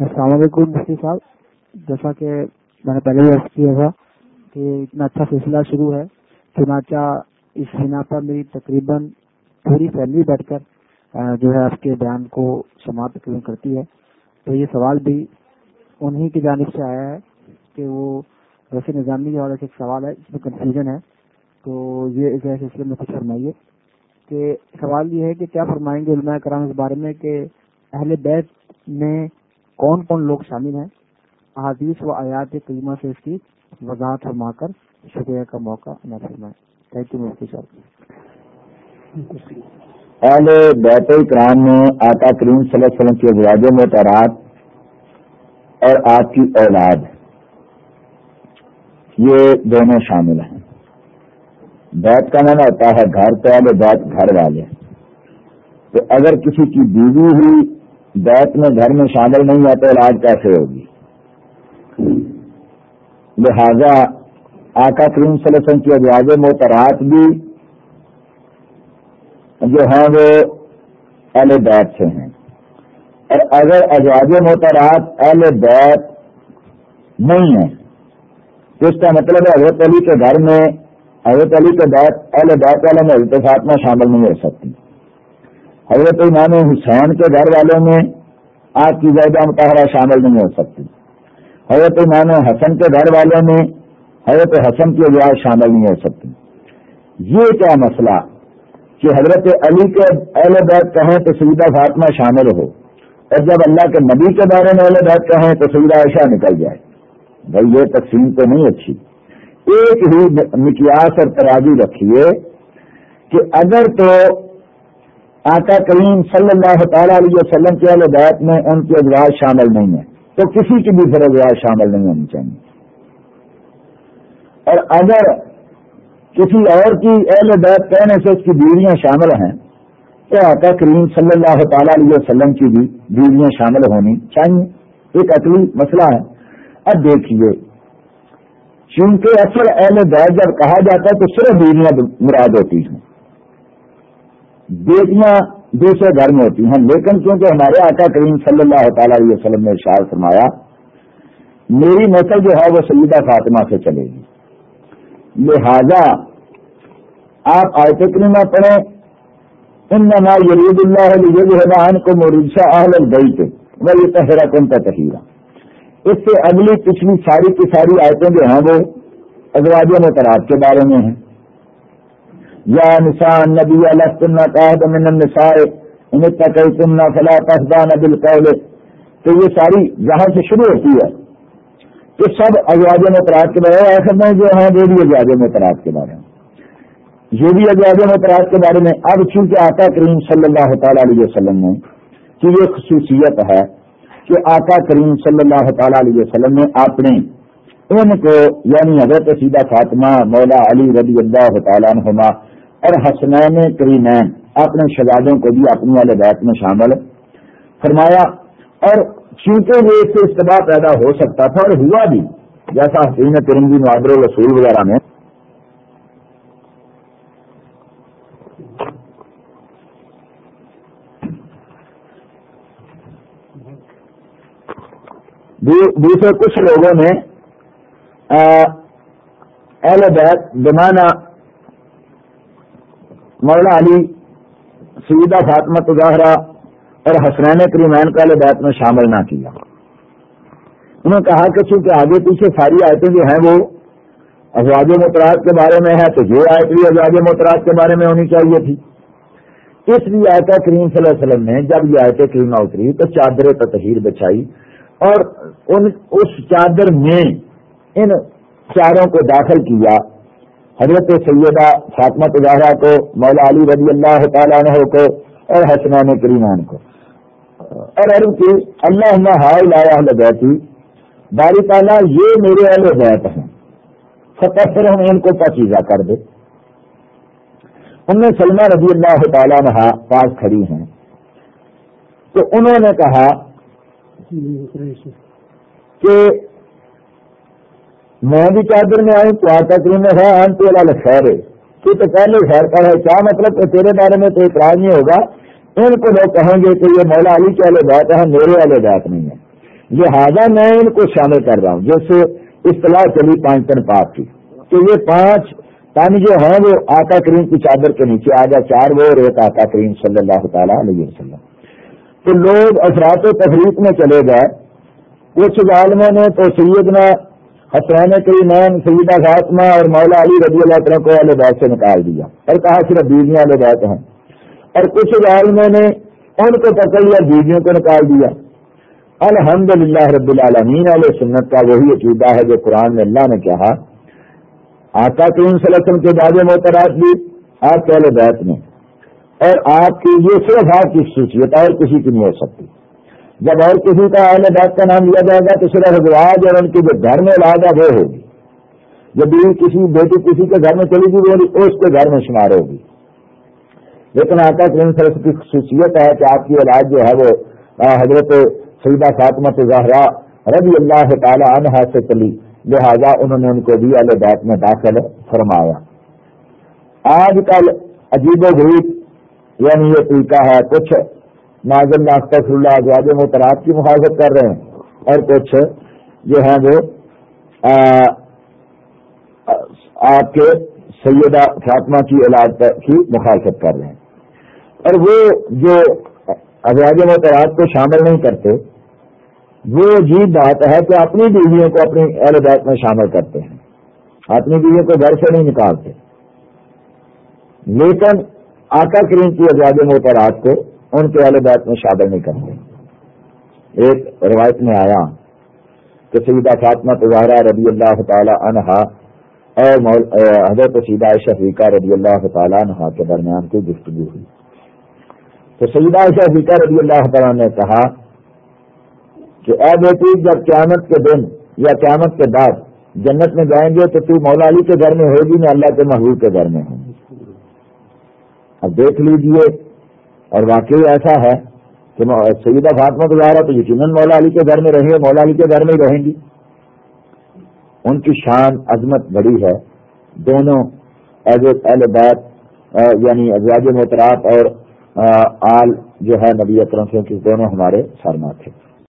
السلام علیکم، مفتی صاحب۔ جیسا کہ میں نے پہلے بھی عرض کیا تھا کہ اتنا اچھا سلسلہ شروع ہے، چنانچہ اس بنا پر میری تقریباً پوری فیملی بیٹھ کر جو ہے آپ کے بیان کو سماعت تقریباً کرتی ہے۔ تو یہ سوال بھی انہی کی جانب سے آیا ہے کہ وہ ویسے نظامی اور ایک سوال ہے، اس میں کنفیوژن ہے۔ تو یہ اس سلسلے میں کچھ فرمائیے کہ سوال یہ ہے کہ کیا فرمائیں گے علماء کرام اس بارے میں کہ اہل بیت میں کون کون لوگ شامل ہیں؟ احادیث و آیات کریمہ سے اس کی وضاحت فرما کر شکریہ کا موقع نہ فرمائیں۔ تھینک یو مفتی صاحب۔ اہل بیت کرام میں آتا کریم صلی اللہ علیہ وسلم کے ازواج محترات اور آپ کی اولاد، یہ دونوں شامل ہیں۔ بیت کا مانا ہوتا ہے گھر پہلے بیت گھر والے۔ تو اگر کسی کی بیوی ہوئی بیت میں گھر میں شامل نہیں ہے تو علاج کیسے ہوگی؟ لہذا آقا کریم صلی اللہ علیہ وسلم کی ادواج محترات بھی جو ہیں وہ اہل بیت سے ہیں۔ اور اگر ازواج محترات اہل بیت نہیں ہیں، تو اس کا مطلب ہے حضرت علی کے گھر میں، حضرت علی کے بیت اہل بیت والے میں التفاط میں شامل نہیں ہو سکتی۔ حضرت امام حسین کے گھر والوں میں آپ کی زیادہ مطالعہ شامل نہیں ہو سکتی۔ حضرت امام حسن کے گھر والوں میں حضرت حسن کی اجاز شامل نہیں ہو سکتی۔ یہ کیا مسئلہ کہ حضرت علی کے اہل بیت کہیں تو سیدھا فاطمہ شامل ہو اور جب اللہ کے نبی کے بارے میں اہل بیت کہیں تو سیدھا عائشہ نکل جائے۔ بھائی یہ تقسیم تو نہیں اچھی۔ ایک ہی مکیاس اور ترازی رکھیے کہ اگر تو آقا کریم صلی اللہ تعالی علیہ وسلم کے اہل بیت میں ان کی ادواج شامل نہیں ہے تو کسی کی بھی پھر ادواج شامل نہیں ہونی چاہیے۔ اور اگر کسی اور کی اہل بیت کہنے سے اس کی بیویاں شامل ہیں، تو آقا کریم صلی اللہ تعالی علیہ وسلم کی بھی بیویاں شامل ہونی چاہیے۔ ایک عقلی مسئلہ ہے۔ اب دیکھیے، چونکہ اصل اہل بیت جب کہا جاتا ہے تو صرف بیویاں مراد ہوتی ہیں۔ بیٹیاں دوسرے گھر میں ہوتی ہیں۔ لیکن کیونکہ ہمارے آقا کریم صلی اللہ تعالی علیہ وسلم نے اشار فرمایا، میری نسل جو ہے وہ سیدہ فاطمہ سے چلے گی۔ لہذا آپ آیت کریمہ پڑھیں۔ ان نما یرید اللہ کو مرشا اہل گئی تھے وہ یہ تہرا کن کا اس سے اگلی پچھلی ساری کی ساری آیتیں جو ہیں وہ ازواج متراد کے بارے میں ہیں۔ یا نسان نبی علیہ من النساء، ان تقیتن فلا تخضان بالقول. تو یہ ساری جہاں سے شروع ہوتی ہے۔ تو سب ازواج متراد کے بارے میں آخر میں جو ہیں، وہ بھی ازواج متراد کے بارے میں۔ یہ بھی ازواج متراد کے بارے میں اب چونکہ آقا کریم صلی اللہ تعالی علیہ وسلم نے، کہ یہ خصوصیت ہے کہ آقا کریم صلی اللہ تعالی علیہ وسلم نے اپنے ان کو یعنی حضرت سیدہ فاطمہ مولا علی رضی اللہ تعالیٰ عنہما اور حسنین کریمین اپنے شہزادوں کو بھی اپنی والے بیت میں شامل۔ فرمایا، اور چونکہ یہ اس سے استباع پیدا ہو سکتا تھا اور ہوا بھی، جیسا حسین ترنگی معابر رسول وغیرہ میں۔ دوسرے کچھ لوگوں نے اہل بیت بمانا مولا علی، سیدہ فاطمہ ظاہرہ اور حسنین کریمین کا بیت میں شامل نہ کیا۔ انہوں نے کہا کہ چونکہ آگے پیچھے ساری آیتیں جو ہیں وہ ازواج متراد کے بارے میں ہے تو یہ آیت بھی ازواج متراد کے بارے میں ہونی چاہیے تھی۔ اس لیے آیت کریم صلی اللہ علیہ وسلم نے جب یہ آیت کریمہ اتری تو چادر تطہیر بچائی اور ان، اس چادر میں ان چاروں کو داخل کیا۔ حضرت سیدہ فاطمہ تجارہ کو مولا علی رضی اللہ تعالیٰ عنہ کو اور حسنان کریمان کو۔ اور عرب کی اللہ اہل بیتی باری تعالیٰ یہ میرے اہل بیت ہیں۔ فتح پھر ہم ان کو پچیزہ کر دے ان میں سلمہ رضی اللہ تعالیٰ عنہ پاس کھڑی ہیں۔ تو انہوں نے کہا کہ میں بھی چادر میں آئی، تو آتا کریم ہے ان تو اللہ خیر ہے۔ تو تو پہلے خیر پر ہے کیا مطلب کہ تیرے بارے میں تو اعتراض نہیں ہوگا؟ ان کو لوگ کہیں گے کہ یہ مولا علی کے والے بات ہے میرے والے بات نہیں ہے لہذا میں ان کو شامل کر رہا ہوں جیسے اصطلاح چلی پانچ تن پاک کی۔ کہ یہ پانچ پانی جو ہے وہ آقا کریم کی چادر کے نیچے آ چار وہ اور ایک آقا کریم صلی اللہ تعالیٰ علیہ وسلم۔ تو لوگ اثرات و تفریق میں چلے گئے۔ کچھ ظالموں نے تو سیدنا حسین کریم سیدہ فاطمہ اور مولا علی رضی اللہ تعالیٰ کو اہل بیت سے نکال دیا۔ اور کہا صرف بیویاں اہل بیت ہیں۔ اور کچھ ظالموں نے ان کو پکڑ لیا بیویوں کو نکال دیا۔ الحمد للہ رب العالمین علیہ سنت کا وہی عقیدہ ہے جو قرآن میں اللہ نے کہا۔ آقا کریم صلی اللہ علیہ وسلم کے بعد محترات بھی آپ پہلے بیت میں۔ اور آپ کی یہ صرف آپ کی خصوصیت اور کسی کی نہیں ہو سکتی۔ جب اور کسی کا اہل بیت کا نام لیا جائے گا تو صرف رواج اور ان کی جو گھر میں لاگا وہ ہوگی۔ جب بھی کسی بیٹی کسی کے گھر میں چلی گی وہ اس کے گھر میں شمار ہوگی۔ لیکن آقا کریم صلی کی خصوصیت ہے کہ آپ کی علاج جو ہے وہ حضرت سیدہ فاطمہ زہرا رضی اللہ تعالی عنہ سے چلی۔ لہذا انہوں نے ان کو بھی ال بیت میں داخل فرمایا۔ آج کل عجیب و غریب یعنی یہ طریقہ ہے، کچھ ناظم ناستف اللہ جواز محترات کی مخالفت کر رہے ہیں۔ اور کچھ جو ہیں وہ آپ کے سیدہ فاطمہ کی علاج کی مخالفت کر رہے ہیں۔ اور وہ جو ازواج محترات کو شامل نہیں کرتے، وہ عجیب بات ہے کہ اپنی بیویوں کو اپنی اہل بیت میں شامل کرتے ہیں۔ اپنی بیویوں کو گھر سے نہیں نکالتے۔ لیکن آقا کریم کی ازواج محترات کو ان کے اہل بیت میں شامل نہیں کرتے۔ ایک روایت میں آیا کہ سیدہ فاطمہ تجارہ رضی اللہ تعالی عنہا اور حضرت سیدہ شفیقہ رضی اللہ تعالیٰ عنہ کے درمیان کوئی گفتگو ہوئی۔ تو سیدہ شفیقہ رضی اللہ تعالیٰ نے کہا کہ اے بیٹی، جب قیامت کے دن یا قیامت کے بعد جنت میں جائیں گے تو تو مولا علی کے گھر میں ہوگی نہ اللہ کے محبوب کے گھر میں ہوگی اب دیکھ لیجیے اور واقعی ایسا ہے کہ سیدہ فاطمہ گزارا تو یقیناً مولا علی کے گھر میں رہیں گے مولا علی کے گھر میں ہی رہیں گی۔ ان کی شان، عظمت بڑی ہے۔ دونوں ایز اہل بیت یعنی ازواج محترات اور آل جو ہے نبی اکرم سے دونوں ہمارے سرما تھے